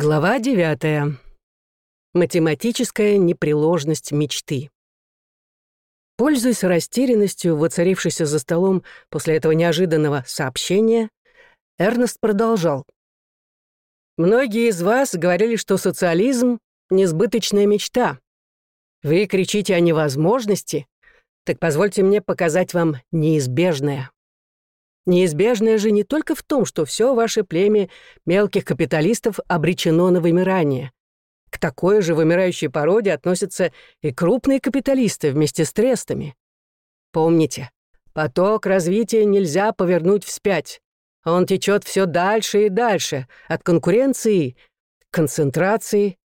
Глава девятая. Математическая непреложность мечты. Пользуясь растерянностью, воцарившейся за столом после этого неожиданного сообщения, Эрнест продолжал. «Многие из вас говорили, что социализм — несбыточная мечта. Вы кричите о невозможности, так позвольте мне показать вам неизбежное. Неизбежное же не только в том, что все ваше племя мелких капиталистов обречено на вымирание. К такой же вымирающей породе относятся и крупные капиталисты вместе с трестами. Помните, поток развития нельзя повернуть вспять. Он течет все дальше и дальше, от конкуренции к концентрации,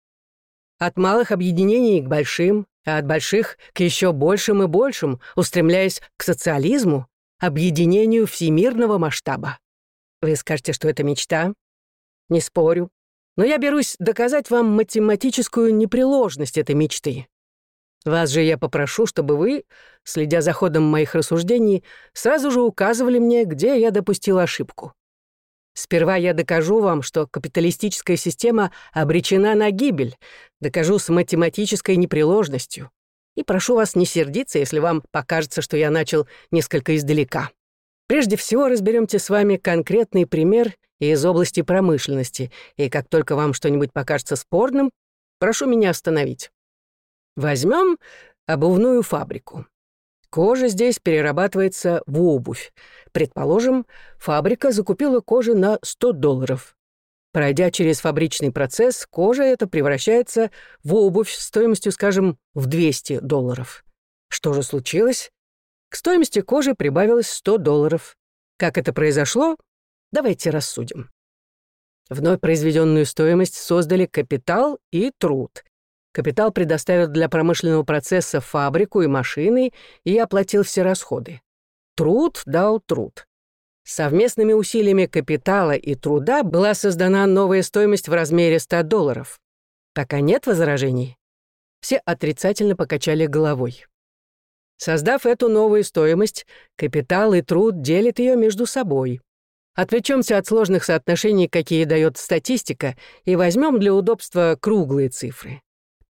от малых объединений к большим, а от больших к еще большим и большим, устремляясь к социализму, объединению всемирного масштаба. Вы скажете, что это мечта? Не спорю. Но я берусь доказать вам математическую непреложность этой мечты. Вас же я попрошу, чтобы вы, следя за ходом моих рассуждений, сразу же указывали мне, где я допустил ошибку. Сперва я докажу вам, что капиталистическая система обречена на гибель, докажу с математической непреложностью и прошу вас не сердиться, если вам покажется, что я начал несколько издалека. Прежде всего разберемте с вами конкретный пример из области промышленности, и как только вам что-нибудь покажется спорным, прошу меня остановить. Возьмем обувную фабрику. Кожа здесь перерабатывается в обувь. Предположим, фабрика закупила кожи на 100 долларов. Пройдя через фабричный процесс, кожа эта превращается в обувь стоимостью, скажем, в 200 долларов. Что же случилось? К стоимости кожи прибавилось 100 долларов. Как это произошло? Давайте рассудим. Вновь произведенную стоимость создали капитал и труд. Капитал предоставил для промышленного процесса фабрику и машины и оплатил все расходы. Труд дал труд. Совместными усилиями капитала и труда была создана новая стоимость в размере 100 долларов. Пока нет возражений? Все отрицательно покачали головой. Создав эту новую стоимость, капитал и труд делят ее между собой. Отвлечемся от сложных соотношений, какие дает статистика, и возьмем для удобства круглые цифры.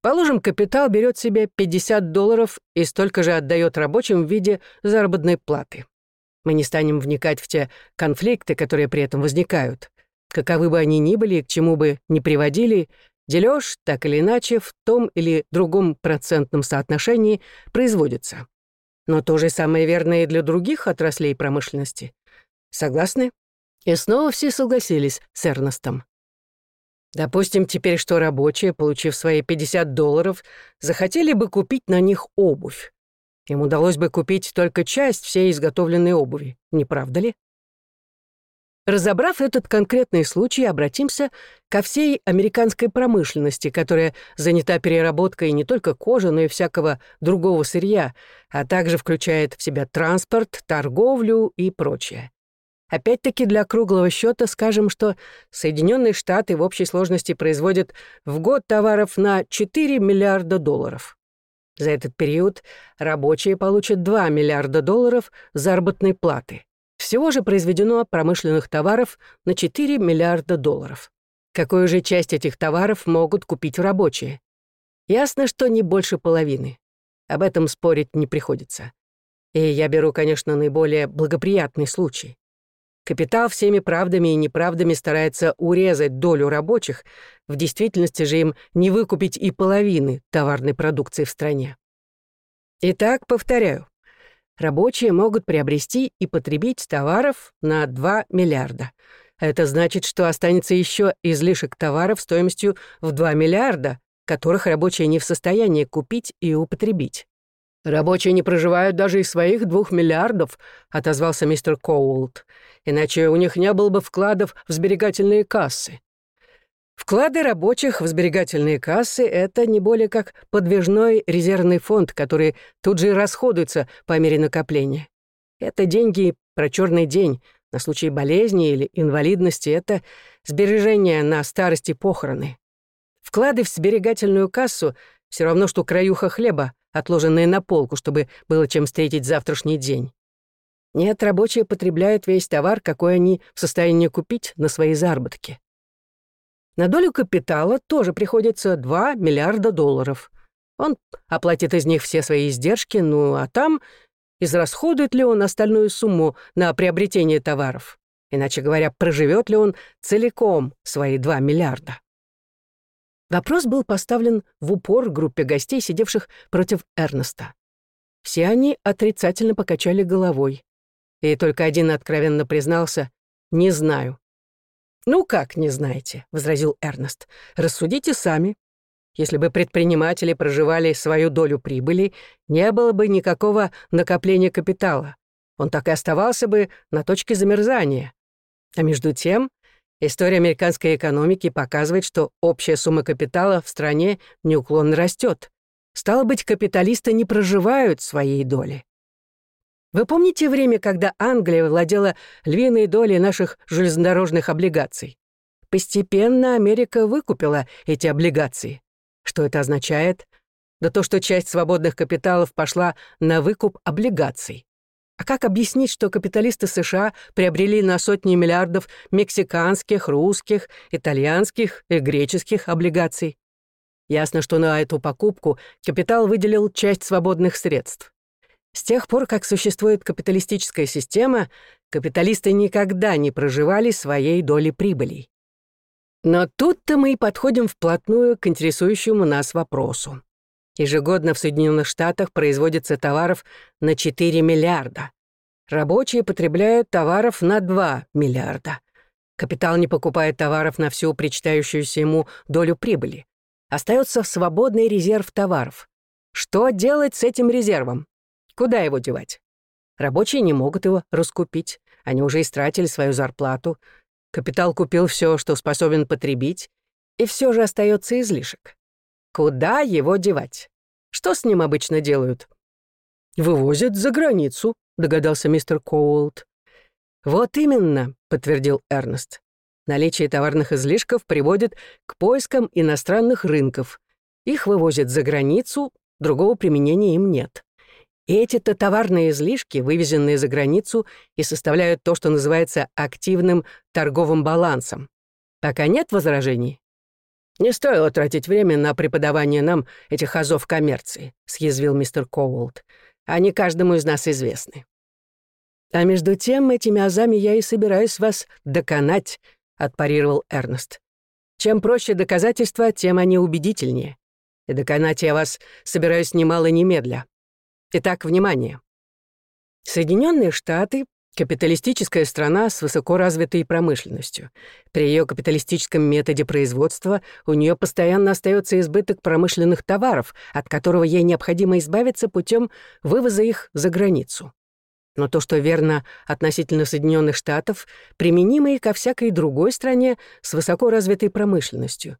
Положим, капитал берет себе 50 долларов и столько же отдает рабочим в виде заработной платы. Мы не станем вникать в те конфликты, которые при этом возникают. Каковы бы они ни были, к чему бы ни приводили, дележ, так или иначе, в том или другом процентном соотношении производится. Но то же самое верно и для других отраслей промышленности. Согласны? И снова все согласились с Эрнестом. Допустим теперь, что рабочие, получив свои 50 долларов, захотели бы купить на них обувь. Им удалось бы купить только часть всей изготовленной обуви, не правда ли? Разобрав этот конкретный случай, обратимся ко всей американской промышленности, которая занята переработкой не только кожи, но и всякого другого сырья, а также включает в себя транспорт, торговлю и прочее. Опять-таки для круглого счета скажем, что Соединенные Штаты в общей сложности производят в год товаров на 4 миллиарда долларов. За этот период рабочие получат 2 миллиарда долларов заработной платы. Всего же произведено промышленных товаров на 4 миллиарда долларов. Какую же часть этих товаров могут купить рабочие? Ясно, что не больше половины. Об этом спорить не приходится. И я беру, конечно, наиболее благоприятный случай. Капитал всеми правдами и неправдами старается урезать долю рабочих, в действительности же им не выкупить и половины товарной продукции в стране. Итак, повторяю, рабочие могут приобрести и потребить товаров на 2 миллиарда. Это значит, что останется еще излишек товаров стоимостью в 2 миллиарда, которых рабочие не в состоянии купить и употребить. «Рабочие не проживают даже из своих двух миллиардов», — отозвался мистер Коулт. «Иначе у них не было бы вкладов в сберегательные кассы». Вклады рабочих в сберегательные кассы — это не более как подвижной резервный фонд, который тут же и расходуется по мере накопления. Это деньги про черный день, на случай болезни или инвалидности, это сбережения на старости похороны. Вклады в сберегательную кассу — все равно, что краюха хлеба, отложенные на полку, чтобы было чем встретить завтрашний день. Нет, рабочие потребляют весь товар, какой они в состоянии купить на свои заработки. На долю капитала тоже приходится 2 миллиарда долларов. Он оплатит из них все свои издержки, ну а там израсходует ли он остальную сумму на приобретение товаров. Иначе говоря, проживет ли он целиком свои 2 миллиарда. Вопрос был поставлен в упор группе гостей, сидевших против Эрнеста. Все они отрицательно покачали головой. И только один откровенно признался «не знаю». «Ну как не знаете?» — возразил Эрнест. «Рассудите сами. Если бы предприниматели проживали свою долю прибыли, не было бы никакого накопления капитала. Он так и оставался бы на точке замерзания. А между тем, история американской экономики показывает, что общая сумма капитала в стране неуклонно растет. Стало быть, капиталисты не проживают своей доли. Вы помните время, когда Англия владела львиной долей наших железнодорожных облигаций? Постепенно Америка выкупила эти облигации. Что это означает? Да то, что часть свободных капиталов пошла на выкуп облигаций. А как объяснить, что капиталисты США приобрели на сотни миллиардов мексиканских, русских, итальянских и греческих облигаций? Ясно, что на эту покупку капитал выделил часть свободных средств. С тех пор, как существует капиталистическая система, капиталисты никогда не проживали своей доли прибылей. Но тут-то мы и подходим вплотную к интересующему нас вопросу. Ежегодно в Соединенных Штатах производится товаров на 4 миллиарда. Рабочие потребляют товаров на 2 миллиарда. Капитал не покупает товаров на всю причитающуюся ему долю прибыли. Остается свободный резерв товаров. Что делать с этим резервом? Куда его девать? Рабочие не могут его раскупить. Они уже истратили свою зарплату. Капитал купил все, что способен потребить, и все же остается излишек. Куда его девать? Что с ним обычно делают? «Вывозят за границу», — догадался мистер Коулт. «Вот именно», — подтвердил Эрнест. «Наличие товарных излишков приводит к поискам иностранных рынков. Их вывозят за границу, другого применения им нет. И эти-то товарные излишки, вывезенные за границу, и составляют то, что называется активным торговым балансом. Пока нет возражений? «Не стоило тратить время на преподавание нам этих азов коммерции», — съязвил мистер Коулт. «Они каждому из нас известны». «А между тем, этими азами я и собираюсь вас доконать», — отпарировал Эрнест. «Чем проще доказательства, тем они убедительнее. И доконать я вас собираюсь немало немедля. Итак, внимание. Соединенные Штаты — капиталистическая страна с высокоразвитой промышленностью. При ее капиталистическом методе производства у нее постоянно остается избыток промышленных товаров, от которого ей необходимо избавиться путем вывоза их за границу. Но то, что верно относительно Соединенных Штатов, применимо и ко всякой другой стране с высоко развитой промышленностью.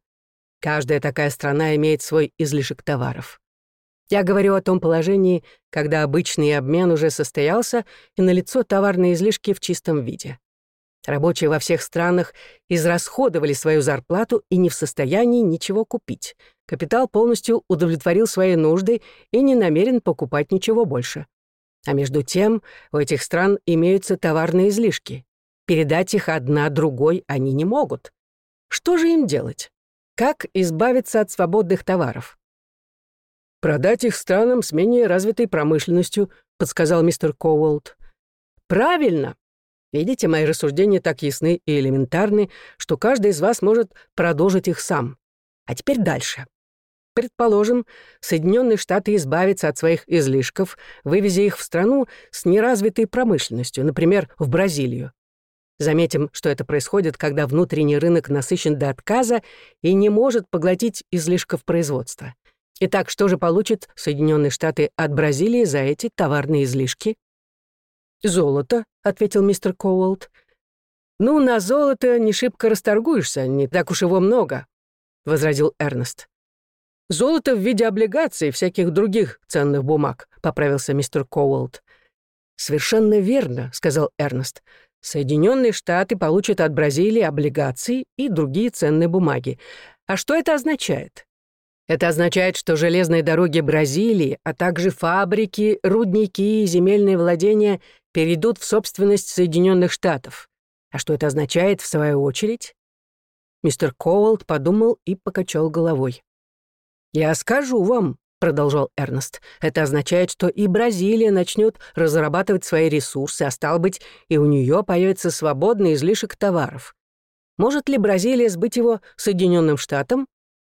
Каждая такая страна имеет свой излишек товаров. Я говорю о том положении, когда обычный обмен уже состоялся и налицо товарные излишки в чистом виде. Рабочие во всех странах израсходовали свою зарплату и не в состоянии ничего купить. Капитал полностью удовлетворил свои нужды и не намерен покупать ничего больше. А между тем у этих стран имеются товарные излишки. Передать их одна другой они не могут. Что же им делать? Как избавиться от свободных товаров? «Продать их странам с менее развитой промышленностью», — подсказал мистер Коуолт. «Правильно. Видите, мои рассуждения так ясны и элементарны, что каждый из вас может продолжить их сам. А теперь дальше. Предположим, Соединенные Штаты избавятся от своих излишков, вывезя их в страну с неразвитой промышленностью, например, в Бразилию. Заметим, что это происходит, когда внутренний рынок насыщен до отказа и не может поглотить излишков производства. Итак, что же получат Соединенные Штаты от Бразилии за эти товарные излишки? «Золото», — ответил мистер Коуолт. «Ну, на золото не шибко расторгуешься, не так уж его много», — возразил Эрнест. «Золото в виде облигаций всяких других ценных бумаг», — поправился мистер Коуолт. «Совершенно верно», — сказал Эрнест. «Соединенные Штаты получат от Бразилии облигации и другие ценные бумаги. А что это означает? Это означает, что железные дороги Бразилии, а также фабрики, рудники и земельные владения перейдут в собственность Соединенных Штатов. А что это означает, в свою очередь? Мистер Коулд подумал и покачал головой. «Я скажу вам», — продолжал Эрнест, «это означает, что и Бразилия начнет разрабатывать свои ресурсы, а стал быть, и у нее появится свободный излишек товаров. Может ли Бразилия сбыть его Соединенным Штатам?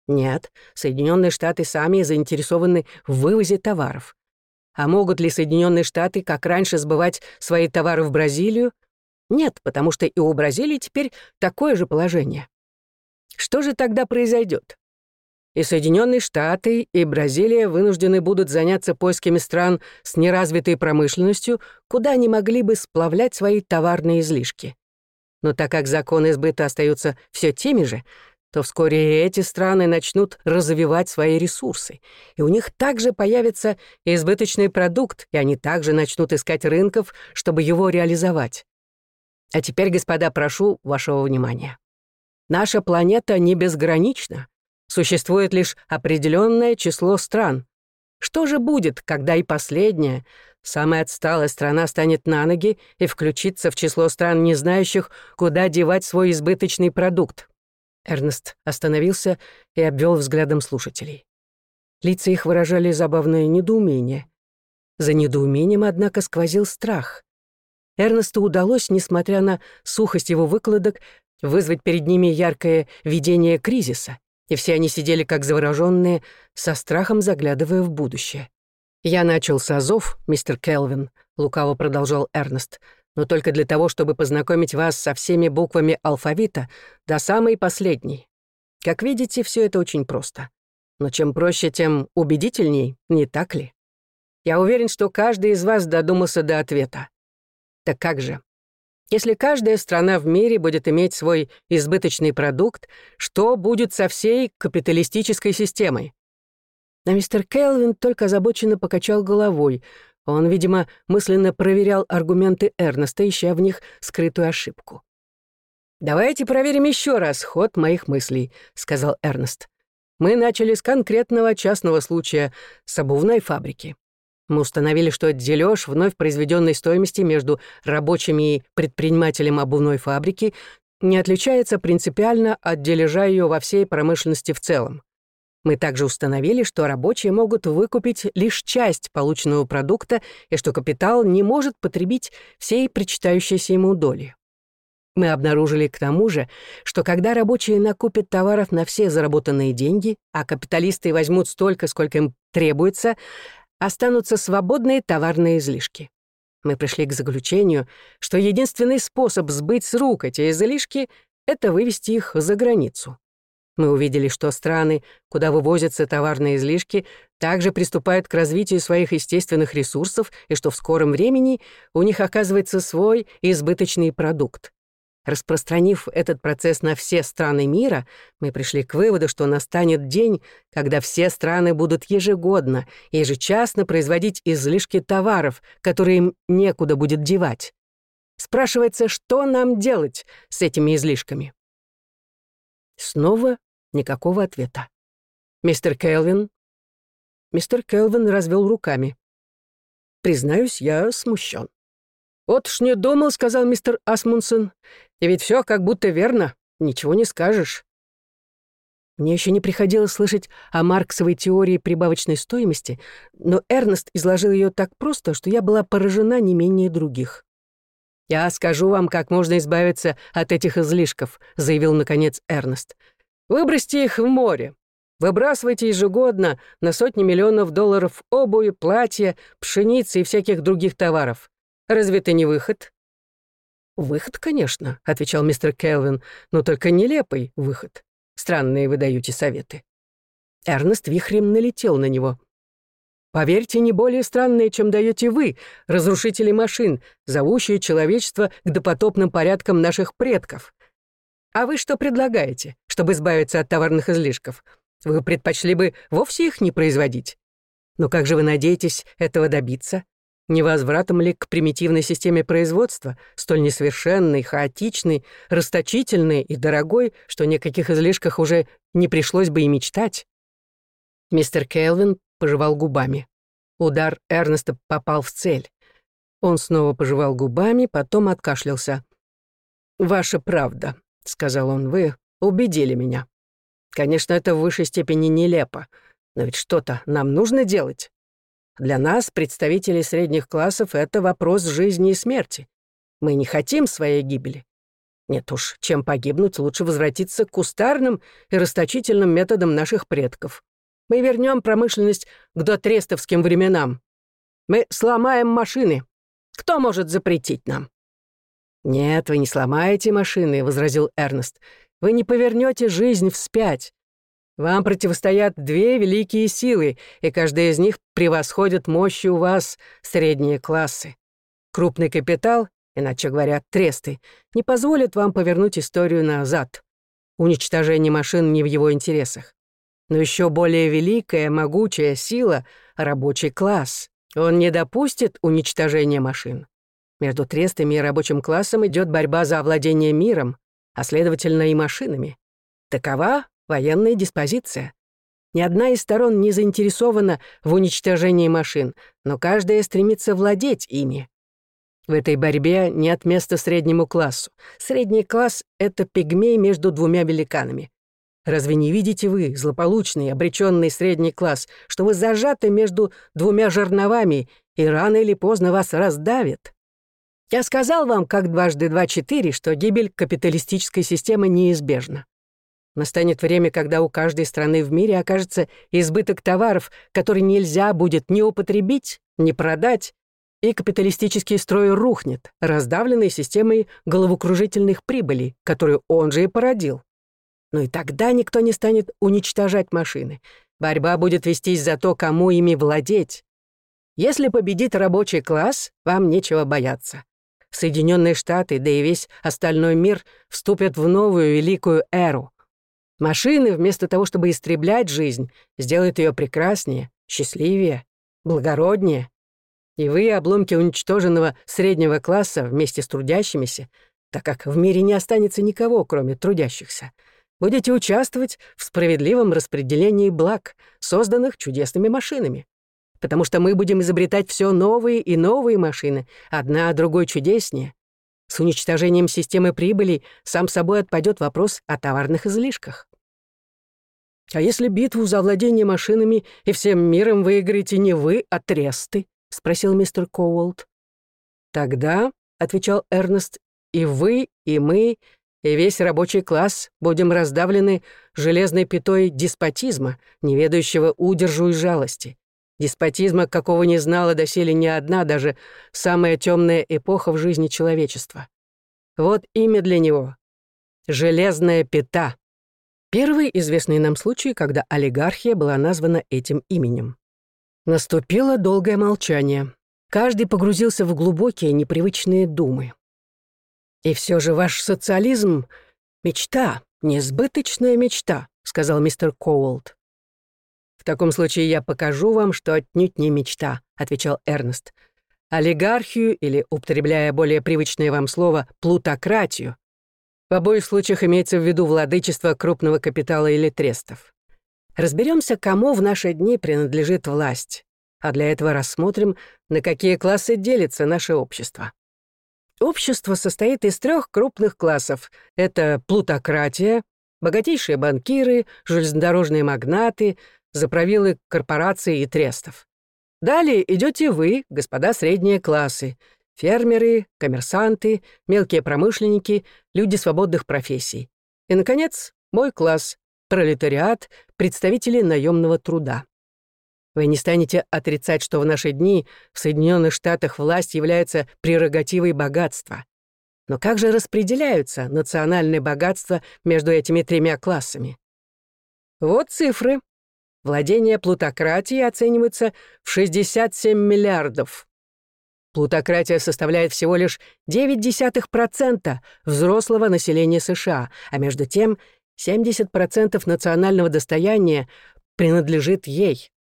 Нет, Соединенные Штаты сами заинтересованы в вывозе товаров. А могут ли Соединенные Штаты, как раньше, сбывать свои товары в Бразилию? Нет, потому что и у Бразилии теперь такое же положение. Что же тогда произойдет? И Соединенные Штаты, и Бразилия вынуждены будут заняться поисками стран с неразвитой промышленностью, куда они могли бы сплавлять свои товарные излишки. Но так как законы сбыта остаются все теми же, то вскоре эти страны начнут развивать свои ресурсы, и у них также появится избыточный продукт, и они также начнут искать рынков, чтобы его реализовать. А теперь, господа, прошу вашего внимания. Наша планета не безгранична. Существует лишь определенное число стран. Что же будет, когда и последняя, самая отсталая страна станет на ноги и включится в число стран, не знающих, куда девать свой избыточный продукт? Эрнест остановился и обвел взглядом слушателей. Лица их выражали забавное недоумение. За недоумением, однако, сквозил страх. Эрнесту удалось, несмотря на сухость его выкладок, вызвать перед ними яркое видение кризиса, и все они сидели как завороженные, со страхом заглядывая в будущее. «Я начал с азов, мистер Келвин», — лукаво продолжал Эрнест, но только для того, чтобы познакомить вас со всеми буквами алфавита до самой последней. Как видите, все это очень просто. Но чем проще, тем убедительней, не так ли? Я уверен, что каждый из вас додумался до ответа. Так как же? Если каждая страна в мире будет иметь свой избыточный продукт, что будет со всей капиталистической системой? А мистер Келвин только озабоченно покачал головой, он, видимо, мысленно проверял аргументы Эрнеста, ища в них скрытую ошибку. «Давайте проверим еще раз ход моих мыслей», — сказал Эрнест. «Мы начали с конкретного частного случая с обувной фабрики. Мы установили, что дележ вновь произведенной стоимости между рабочими и предпринимателем обувной фабрики не отличается принципиально от дележа ее во всей промышленности в целом. Мы также установили, что рабочие могут выкупить лишь часть полученного продукта и что капитал не может потребить всей причитающейся ему доли. Мы обнаружили к тому же, что когда рабочие накупят товаров на все заработанные деньги, а капиталисты возьмут столько, сколько им требуется, останутся свободные товарные излишки. Мы пришли к заключению, что единственный способ сбыть с рук эти излишки — это вывести их за границу. Мы увидели, что страны, куда вывозятся товарные излишки, также приступают к развитию своих естественных ресурсов и что в скором времени у них оказывается свой избыточный продукт. Распространив этот процесс на все страны мира, мы пришли к выводу, что настанет день, когда все страны будут ежегодно, ежечасно производить излишки товаров, которые им некуда будет девать. Спрашивается, что нам делать с этими излишками? Снова Никакого ответа. «Мистер Келвин?» Мистер Келвин развел руками. «Признаюсь, я смущен. «Вот уж не думал», — сказал мистер Асмунсен. «И ведь все как будто верно. Ничего не скажешь». Мне еще не приходилось слышать о марксовой теории прибавочной стоимости, но Эрнест изложил ее так просто, что я была поражена не менее других. «Я скажу вам, как можно избавиться от этих излишков», — заявил, наконец, Эрнест. Выбросьте их в море. Выбрасывайте ежегодно на сотни миллионов долларов обуви, платья, пшеницы и всяких других товаров. Разве это не выход?» «Выход, конечно», — отвечал мистер Келвин, «но только нелепый выход. Странные вы даете советы». Эрнест вихрем налетел на него. «Поверьте, не более странные, чем даете вы, разрушители машин, зовущие человечество к допотопным порядкам наших предков. А вы что предлагаете, чтобы избавиться от товарных излишков? Вы предпочли бы вовсе их не производить? Но как же вы надеетесь этого добиться? Невозвратом ли к примитивной системе производства, столь несовершенной, хаотичной, расточительной и дорогой, что никаких излишках уже не пришлось бы и мечтать? Мистер Келвин пожевал губами. Удар Эрнеста попал в цель. Он снова пожевал губами, потом откашлялся. «Ваша правда», — сказал он, — «вы убедили меня. Конечно, это в высшей степени нелепо, но ведь что-то нам нужно делать. Для нас, представителей средних классов, это вопрос жизни и смерти. Мы не хотим своей гибели. Нет уж, чем погибнуть, лучше возвратиться к кустарным и расточительным методам наших предков. Мы вернем промышленность к дотрестовским временам. Мы сломаем машины. Кто может запретить нам?» «Нет, вы не сломаете машины», — возразил Эрнест. «Вы не повернете жизнь вспять. Вам противостоят две великие силы, и каждая из них превосходит мощью вас средние классы. Крупный капитал, иначе говоря, тресты, не позволит вам повернуть историю назад. Уничтожение машин не в его интересах. Но еще более великая, могучая сила — рабочий класс. Он не допустит уничтожения машин. Между трестами и рабочим классом идет борьба за овладение миром, а следовательно и машинами. Такова военная диспозиция. Ни одна из сторон не заинтересована в уничтожении машин, но каждая стремится владеть ими. В этой борьбе нет места среднему классу. Средний класс — это пигмей между двумя великанами. Разве не видите вы, злополучный, обреченный средний класс, что вы зажаты между двумя жерновами, и рано или поздно вас раздавит? Я сказал вам, как дважды два четыре, что гибель капиталистической системы неизбежна. Настанет время, когда у каждой страны в мире окажется избыток товаров, который нельзя будет ни употребить, ни продать, и капиталистический строй рухнет, раздавленный системой головокружительных прибылей, которую он же и породил. Но и тогда никто не станет уничтожать машины. Борьба будет вестись за то, кому ими владеть. Если победит рабочий класс, вам нечего бояться. Соединенные Штаты, да и весь остальной мир вступят в новую великую эру. Машины, вместо того, чтобы истреблять жизнь, сделают ее прекраснее, счастливее, благороднее. И вы, обломки уничтоженного среднего класса вместе с трудящимися, так как в мире не останется никого, кроме трудящихся, будете участвовать в справедливом распределении благ, созданных чудесными машинами. Потому что мы будем изобретать все новые и новые машины, одна другой чудеснее. С уничтожением системы прибыли сам собой отпадет вопрос о товарных излишках. А если битву за владение машинами и всем миром выиграете не вы, а тресты? спросил мистер Коуолт. Тогда, отвечал Эрнест, и вы, и мы, и весь рабочий класс будем раздавлены железной пятой деспотизма, не ведающего удержу и жалости. Деспотизма, какого не знала доселе ни одна, даже самая темная эпоха в жизни человечества. Вот имя для него — «железная пята». Первый известный нам случай, когда олигархия была названа этим именем. Наступило долгое молчание. Каждый погрузился в глубокие, непривычные думы. «И все же ваш социализм — мечта, несбыточная мечта», — сказал мистер Коулд. «В таком случае я покажу вам, что отнюдь не мечта», — отвечал Эрнест. «Олигархию, или, употребляя более привычное вам слово, плутократию, в обоих случаях имеется в виду владычество крупного капитала или трестов. Разберемся, кому в наши дни принадлежит власть, а для этого рассмотрим, на какие классы делится наше общество. Общество состоит из трех крупных классов. Это плутократия, богатейшие банкиры, железнодорожные магнаты, заправилы корпораций и трестов. Далее идете вы, господа средние классы, фермеры, коммерсанты, мелкие промышленники, люди свободных профессий. И, наконец, мой класс — пролетариат, представители наемного труда. Вы не станете отрицать, что в наши дни в Соединенных Штатах власть является прерогативой богатства. Но как же распределяются национальные богатства между этими тремя классами? Вот цифры. Владение плутократии оценивается в 67 миллиардов. Плутократия составляет всего лишь 0,9% взрослого населения США, а между тем 70% национального достояния принадлежит ей.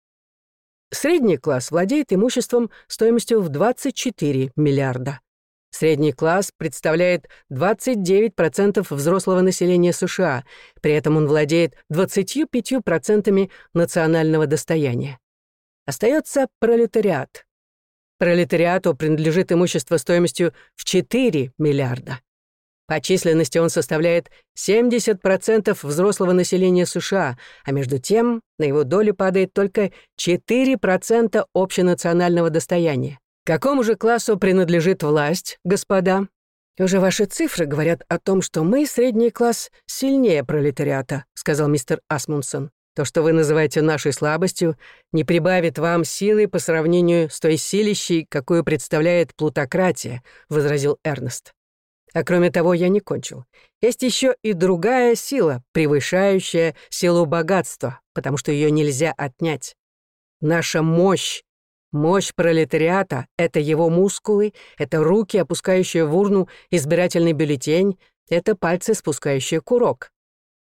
Средний класс владеет имуществом стоимостью в 24 миллиарда. Средний класс представляет 29% взрослого населения США, при этом он владеет 25% национального достояния. Остается пролетариат. Пролетариату принадлежит имущество стоимостью в 4 миллиарда. По численности он составляет 70% взрослого населения США, а между тем на его долю падает только 4% общенационального достояния. Какому же классу принадлежит власть, господа? «Уже ваши цифры говорят о том, что мы, средний класс, сильнее пролетариата», сказал мистер Асмунсон. «То, что вы называете нашей слабостью, не прибавит вам силы по сравнению с той силищей, какую представляет плутократия», возразил Эрнест. А кроме того, я не кончил. Есть еще и другая сила, превышающая силу богатства, потому что ее нельзя отнять. Наша мощь, мощь пролетариата — это его мускулы, это руки, опускающие в урну избирательный бюллетень, это пальцы, спускающие курок.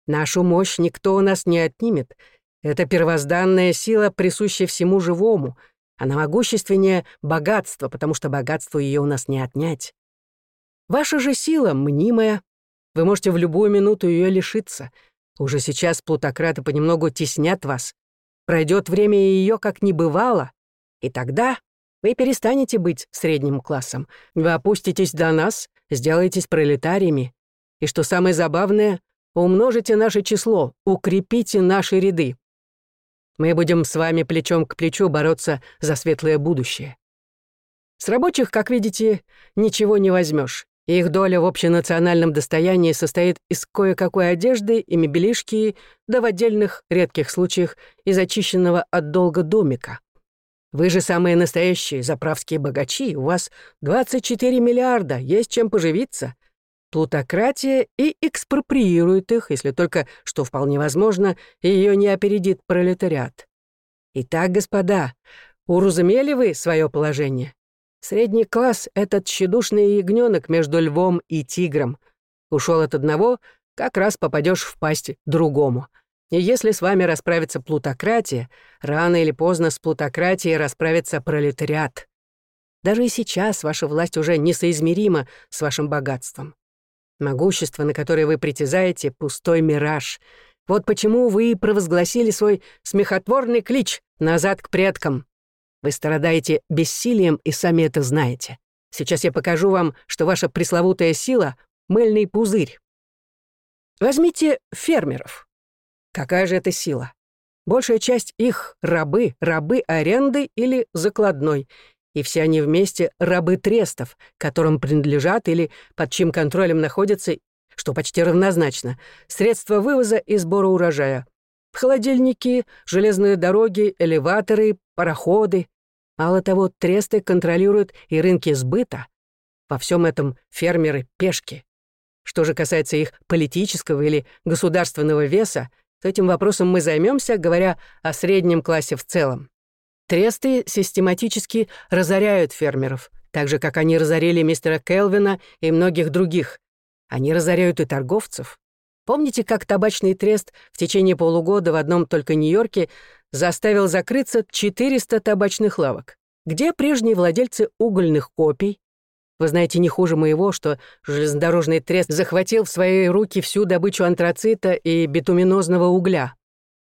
Нашу мощь никто у нас не отнимет. Это первозданная сила, присущая всему живому. Она могущественнее богатства, потому что богатство ее у нас не отнять. Ваша же сила мнимая. Вы можете в любую минуту ее лишиться. Уже сейчас плутократы понемногу теснят вас. Пройдет время ее как не бывало. И тогда вы перестанете быть средним классом. Вы опуститесь до нас, сделаетесь пролетариями. И что самое забавное, умножите наше число, укрепите наши ряды. Мы будем с вами плечом к плечу бороться за светлое будущее. С рабочих, как видите, ничего не возьмешь. Их доля в общенациональном достоянии состоит из кое-какой одежды и мебелишки, да в отдельных редких случаях из очищенного от долга домика. Вы же самые настоящие заправские богачи, у вас 24 миллиарда, есть чем поживиться. Плутократия и экспроприирует их, если только, что вполне возможно, ее не опередит пролетариат. Итак, господа, уразумели вы свое положение? Средний класс — этот тщедушный ягненок между львом и тигром. Ушел от одного, как раз попадешь в пасть другому. И если с вами расправится плутократия, рано или поздно с плутократией расправится пролетариат. Даже и сейчас ваша власть уже несоизмерима с вашим богатством. Могущество, на которое вы притязаете, — пустой мираж. Вот почему вы провозгласили свой смехотворный клич «назад к предкам». Вы страдаете бессилием и сами это знаете. Сейчас я покажу вам, что ваша пресловутая сила — мыльный пузырь. Возьмите фермеров. Какая же это сила? Большая часть их — рабы, рабы аренды или закладной, и все они вместе — рабы трестов, которым принадлежат или под чьим контролем находятся, что почти равнозначно, средства вывоза и сбора урожая. Холодильники, железные дороги, элеваторы, пароходы. Мало того, тресты контролируют и рынки сбыта. Во всем этом фермеры — пешки. Что же касается их политического или государственного веса, то этим вопросом мы займемся, говоря о среднем классе в целом. Тресты систематически разоряют фермеров, так же, как они разорили мистера Келвина и многих других. Они разоряют и торговцев. Помните, как табачный трест в течение полугода в одном только Нью-Йорке заставил закрыться 400 табачных лавок? Где прежние владельцы угольных копей? Вы знаете не хуже моего, что железнодорожный трест захватил в свои руки всю добычу антрацита и битуминозного угля.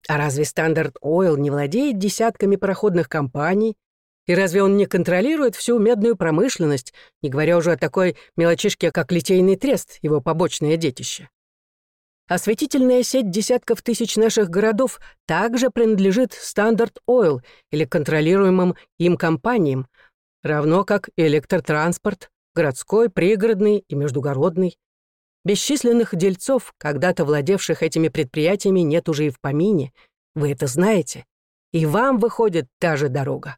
А разве Стандарт Ойл не владеет десятками пароходных компаний? И разве он не контролирует всю медную промышленность, не говоря уже о такой мелочишке, как литейный трест, его побочное детище? Осветительная сеть десятков тысяч наших городов также принадлежит Стандарт Ойл или контролируемым им компаниям, равно как и электротранспорт, городской, пригородный и междугородный. Бесчисленных дельцов, когда-то владевших этими предприятиями, нет уже и в помине. Вы это знаете. И вам выходит та же дорога.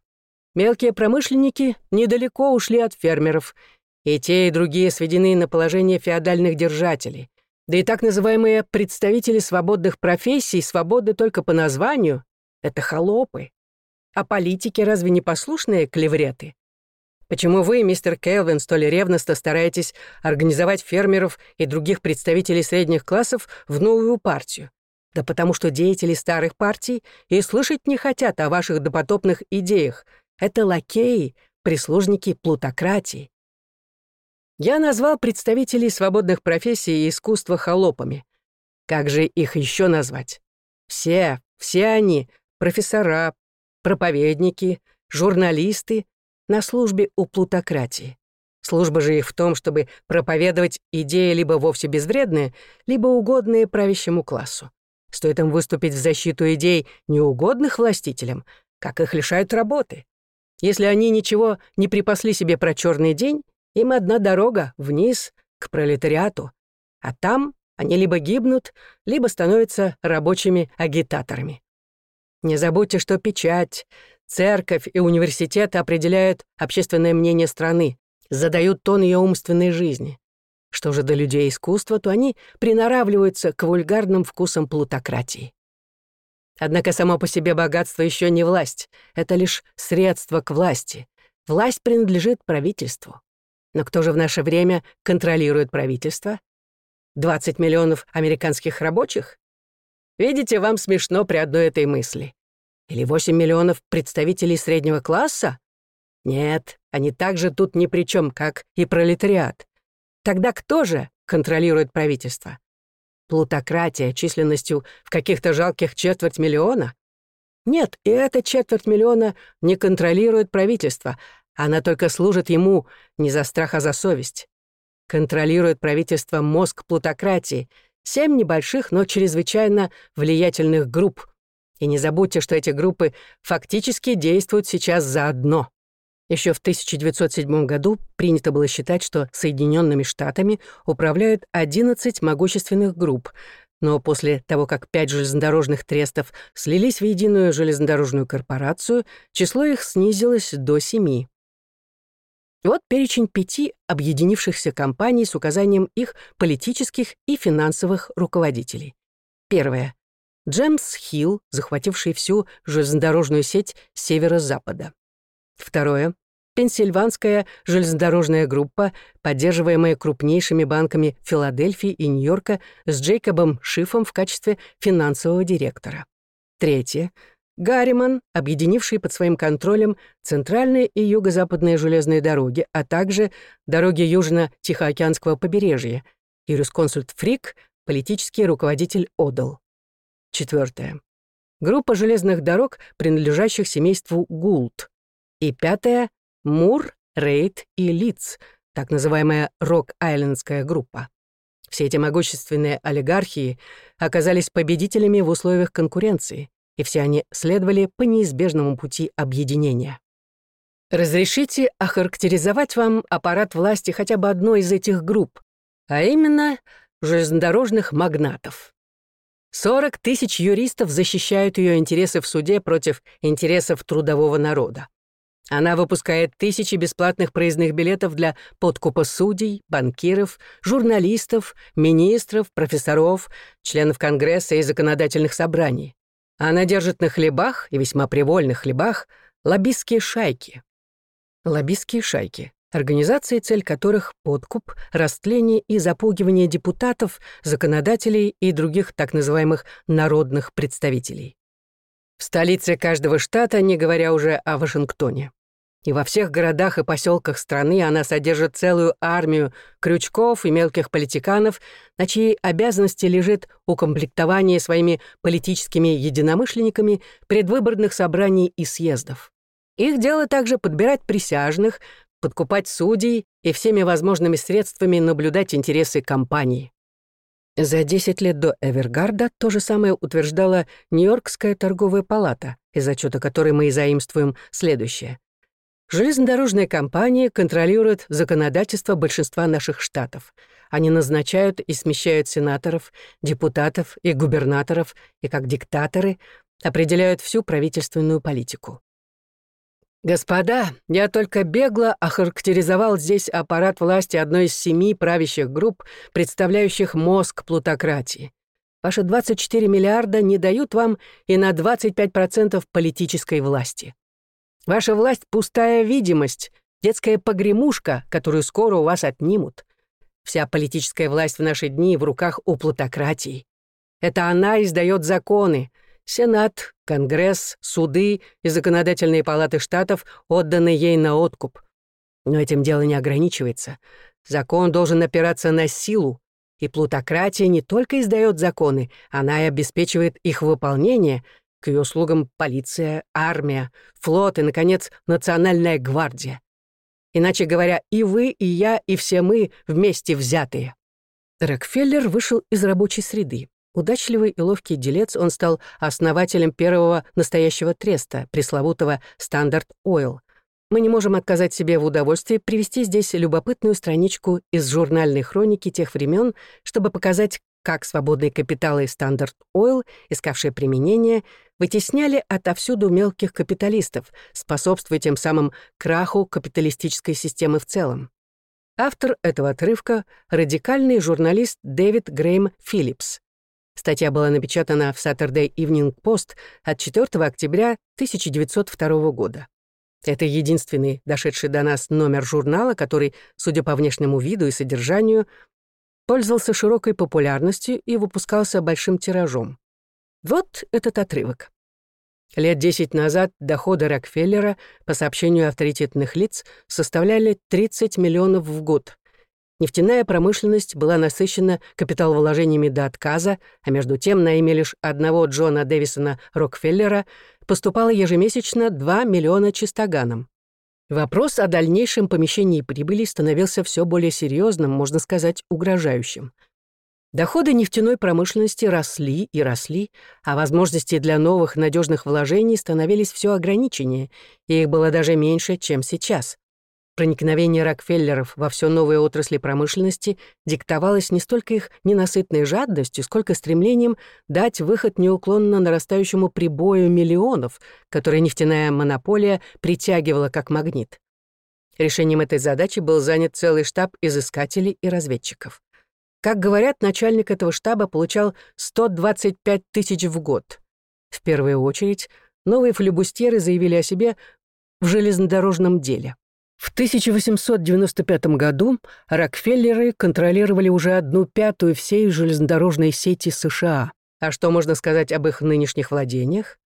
Мелкие промышленники недалеко ушли от фермеров, и те, и другие сведены на положение феодальных держателей. Да и так называемые представители свободных профессий свободны только по названию. Это холопы. А политики разве не послушные клевреты? Почему вы, мистер Келвин, столь ревностно стараетесь организовать фермеров и других представителей средних классов в новую партию? Да потому что деятели старых партий и слышать не хотят о ваших допотопных идеях. Это лакеи, прислужники плутократии. Я назвал представителей свободных профессий и искусства холопами. Как же их еще назвать? Все, все они, профессора, проповедники, журналисты, на службе у плутократии. Служба же их в том, чтобы проповедовать идеи либо вовсе безвредные, либо угодные правящему классу. Стоит им выступить в защиту идей, неугодных властителям, как их лишают работы. Если они ничего не припасли себе про черный день, им одна дорога вниз к пролетариату, а там они либо гибнут, либо становятся рабочими агитаторами. Не забудьте, что печать, церковь и университеты определяют общественное мнение страны, задают тон ее умственной жизни. Что же до людей искусства, то они приноравливаются к вульгарным вкусам плутократии. Однако само по себе богатство еще не власть, это лишь средство к власти. Власть принадлежит правительству. Но кто же в наше время контролирует правительство? 20 миллионов американских рабочих? Видите, вам смешно при одной этой мысли. Или 8 миллионов представителей среднего класса? Нет, они также тут ни при чем, как и пролетариат. Тогда кто же контролирует правительство? Плутократия численностью в каких-то жалких четверть миллиона? Нет, и эта четверть миллиона не контролирует правительство, она только служит ему не за страх, а за совесть. Контролирует правительство мозг плутократии, семь небольших, но чрезвычайно влиятельных групп. И не забудьте, что эти группы фактически действуют сейчас заодно. Еще в 1907 году принято было считать, что Соединенными Штатами управляют 11 могущественных групп, но после того, как пять железнодорожных трестов слились в единую железнодорожную корпорацию, число их снизилось до семи. Вот перечень пяти объединившихся компаний с указанием их политических и финансовых руководителей. Первое. Джемс Хилл, захвативший всю железнодорожную сеть северо-запада. Второе. Пенсильванская железнодорожная группа, поддерживаемая крупнейшими банками Филадельфии и Нью-Йорка с Джейкобом Шифом в качестве финансового директора. Третье. Гарриман, объединивший под своим контролем центральные и юго-западные железные дороги, а также дороги южно-тихоокеанского побережья, юрисконсульт Фрик, политический руководитель Одал. Четвертое. Группа железных дорог, принадлежащих семейству Гулт. И пятое — Мур, Рейд и Лидс, так называемая Рок-Айлендская группа. Все эти могущественные олигархии оказались победителями в условиях конкуренции, и все они следовали по неизбежному пути объединения. Разрешите охарактеризовать вам аппарат власти хотя бы одной из этих групп, а именно железнодорожных магнатов. 40 тысяч юристов защищают ее интересы в суде против интересов трудового народа. Она выпускает тысячи бесплатных проездных билетов для подкупа судей, банкиров, журналистов, министров, профессоров, членов Конгресса и законодательных собраний. Она держит на хлебах, и весьма привольных хлебах, лоббистские шайки. Лоббистские шайки — организации, цель которых — подкуп, растление и запугивание депутатов, законодателей и других так называемых народных представителей. В столице каждого штата, не говоря уже о Вашингтоне. И во всех городах и поселках страны она содержит целую армию крючков и мелких политиканов, на чьей обязанности лежит укомплектование своими политическими единомышленниками предвыборных собраний и съездов. Их дело также подбирать присяжных, подкупать судей и всеми возможными средствами наблюдать интересы компании. За 10 лет до Эвергарда то же самое утверждала Нью-Йоркская торговая палата, из отчета которой мы и заимствуем следующее. Железнодорожная компания контролирует законодательство большинства наших штатов. Они назначают и смещают сенаторов, депутатов и губернаторов, и как диктаторы определяют всю правительственную политику. Господа, я только бегло охарактеризовал здесь аппарат власти одной из семи правящих групп, представляющих мозг плутократии. Ваши 24 миллиарда не дают вам и на 25% политической власти. Ваша власть — пустая видимость, детская погремушка, которую скоро у вас отнимут. Вся политическая власть в наши дни в руках у плутократии. Это она издает законы. Сенат, Конгресс, суды и законодательные палаты штатов отданы ей на откуп. Но этим дело не ограничивается. Закон должен опираться на силу, и плутократия не только издает законы, она и обеспечивает их выполнение — к ее услугам полиция, армия, флот и, наконец, национальная гвардия. Иначе говоря, и вы, и я, и все мы вместе взятые. Рокфеллер вышел из рабочей среды. Удачливый и ловкий делец, он стал основателем первого настоящего треста, пресловутого Standard Oil. Мы не можем отказать себе в удовольствии привести здесь любопытную страничку из журнальной хроники тех времен, чтобы показать, как свободные капиталы Standard Oil, искавшие применение, вытесняли отовсюду мелких капиталистов, способствуя тем самым краху капиталистической системы в целом. Автор этого отрывка — радикальный журналист Дэвид Грейм Филлипс. Статья была напечатана в Saturday Evening Post от 4 октября 1902 года. Это единственный дошедший до нас номер журнала, который, судя по внешнему виду и содержанию, пользовался широкой популярностью и выпускался большим тиражом. Вот этот отрывок. Лет десять назад доходы Рокфеллера, по сообщению авторитетных лиц, составляли 30 миллионов в год. Нефтяная промышленность была насыщена капиталовложениями до отказа, а между тем на имя лишь одного Джона Дэвисона Рокфеллера поступало ежемесячно 2 миллиона чистоганом. Вопрос о дальнейшем помещении прибыли становился все более серьезным, можно сказать, угрожающим. Доходы нефтяной промышленности росли и росли, а возможности для новых надежных вложений становились все ограниченнее, и их было даже меньше, чем сейчас. Проникновение Рокфеллеров во все новые отрасли промышленности диктовалось не столько их ненасытной жадностью, сколько стремлением дать выход неуклонно нарастающему прибою миллионов, которые нефтяная монополия притягивала как магнит. Решением этой задачи был занят целый штаб изыскателей и разведчиков. Как говорят, начальник этого штаба получал 125 тысяч в год. В первую очередь, новые флебустьеры заявили о себе в железнодорожном деле. В 1895 году Рокфеллеры контролировали уже одну пятую всей железнодорожной сети США. А что можно сказать об их нынешних владениях?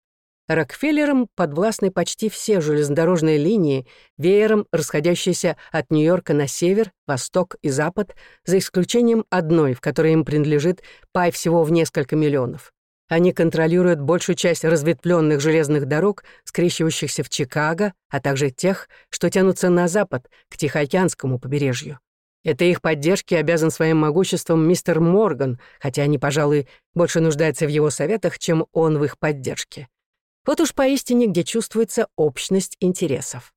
Рокфеллерам подвластны почти все железнодорожные линии, веером расходящиеся от Нью-Йорка на север, восток и запад, за исключением одной, в которой им принадлежит пай всего в несколько миллионов. Они контролируют большую часть разветвленных железных дорог, скрещивающихся в Чикаго, а также тех, что тянутся на запад, к Тихоокеанскому побережью. Это их поддержке обязан своим могуществом мистер Морган, хотя они, пожалуй, больше нуждаются в его советах, чем он в их поддержке. Вот уж поистине, где чувствуется общность интересов.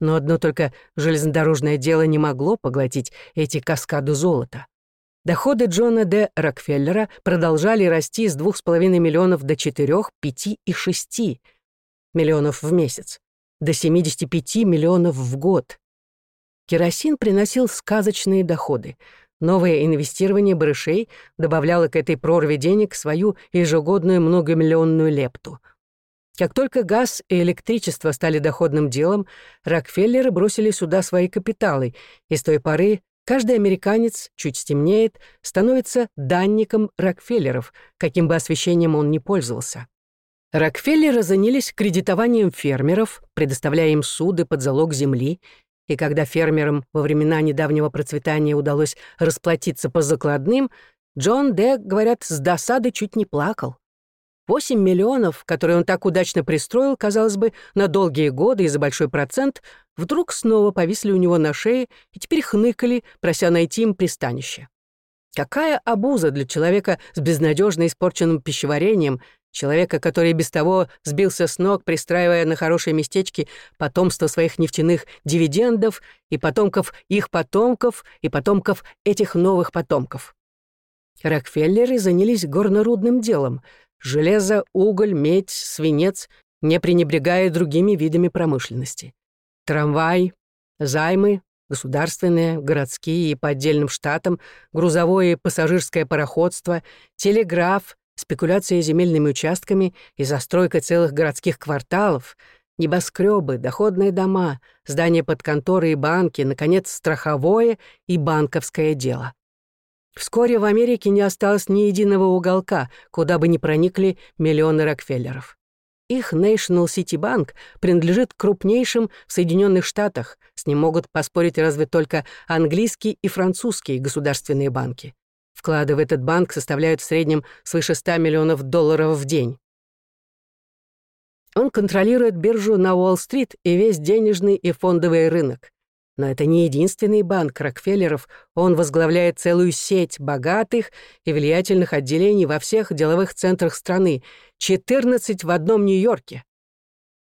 Но одно только железнодорожное дело не могло поглотить эти каскады золота. Доходы Джона Д. Рокфеллера продолжали расти с 2,5 миллионов до 4, 5 и 6 миллионов в месяц, до 75 миллионов в год. Керосин приносил сказочные доходы. Новое инвестирование барышей добавляло к этой прорве денег свою ежегодную многомиллионную лепту. Как только газ и электричество стали доходным делом, Рокфеллеры бросили сюда свои капиталы, и с той поры Каждый американец, чуть стемнеет, становится данником Рокфеллеров, каким бы освещением он ни пользовался. Рокфеллеры занялись кредитованием фермеров, предоставляя им суды под залог земли, и когда фермерам во времена недавнего процветания удалось расплатиться по закладным, Джон Д, говорят, с досады чуть не плакал. 8 миллионов, которые он так удачно пристроил, казалось бы, на долгие годы и за большой процент, вдруг снова повисли у него на шее и теперь хныкали, прося найти им пристанище. Какая обуза для человека с безнадежно испорченным пищеварением, человека, который без того сбился с ног, пристраивая на хорошие местечки потомство своих нефтяных дивидендов и потомков их потомков и потомков этих новых потомков. Рокфеллеры занялись горнорудным делом — железо, уголь, медь, свинец, не пренебрегая другими видами промышленности. Трамвай, займы, государственные, городские и по отдельным штатам, грузовое и пассажирское пароходство, телеграф, спекуляция земельными участками и застройка целых городских кварталов, небоскребы, доходные дома, здания под конторы и банки, наконец, страховое и банковское дело. Вскоре в Америке не осталось ни единого уголка, куда бы ни проникли миллионы Рокфеллеров. Их National City Bank принадлежит крупнейшим в Соединенных Штатах, с ним могут поспорить разве только английские и французские государственные банки. Вклады в этот банк составляют в среднем свыше 100 миллионов долларов в день. Он контролирует биржу на Уолл-стрит и весь денежный и фондовый рынок. Но это не единственный банк Рокфеллеров, он возглавляет целую сеть богатых и влиятельных отделений во всех деловых центрах страны, 14 в одном Нью-Йорке.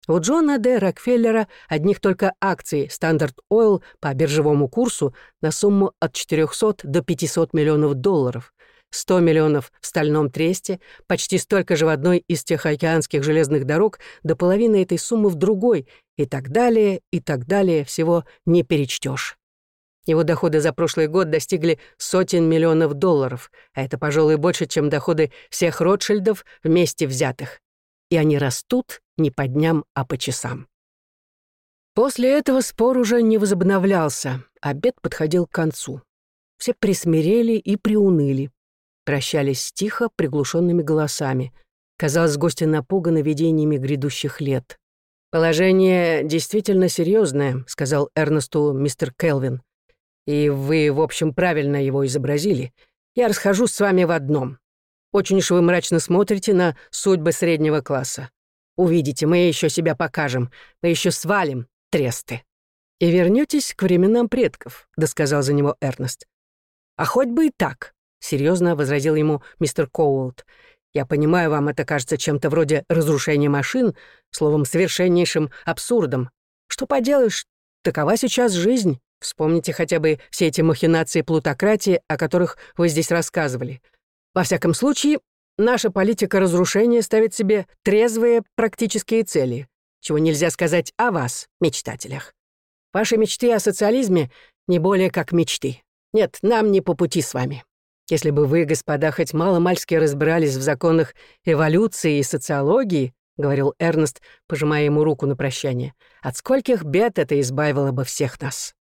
У Джона Д. Рокфеллера одних только акций Standard Oil по биржевому курсу на сумму от 400 до 500 миллионов долларов, 100 миллионов в стальном тресте, почти столько же в одной из Тихоокеанских железных дорог, до половины этой суммы в другой, и так далее, и так далее, всего не перечтешь. Его доходы за прошлый год достигли сотен миллионов долларов, а это, пожалуй, больше, чем доходы всех Ротшильдов вместе взятых. И они растут не по дням, а по часам. После этого спор уже не возобновлялся, обед подходил к концу. Все присмирели и приуныли. Прощались тихо, приглушенными голосами. Казалось, гости напуганы видениями грядущих лет. «Положение действительно серьезное, сказал Эрнесту мистер Келвин. «И вы, в общем, правильно его изобразили. Я расхожусь с вами в одном. Очень уж вы мрачно смотрите на судьбы среднего класса. Увидите, мы еще себя покажем, мы еще свалим тресты. И вернетесь к временам предков, досказал за него Эрнест. А хоть бы и так, серьезно возразил ему мистер Коулт. Я понимаю, вам это кажется чем-то вроде разрушения машин, словом, совершеннейшим абсурдом. Что поделаешь, такова сейчас жизнь. Вспомните хотя бы все эти махинации плутократии, о которых вы здесь рассказывали. Во всяком случае, Наша политика разрушения ставит себе трезвые практические цели, чего нельзя сказать о вас, мечтателях. Ваши мечты о социализме не более как мечты. Нет, нам не по пути с вами. Если бы вы, господа, хоть мало-мальски разбирались в законах эволюции и социологии, — говорил Эрнест, пожимая ему руку на прощание, — от скольких бед это избавило бы всех нас.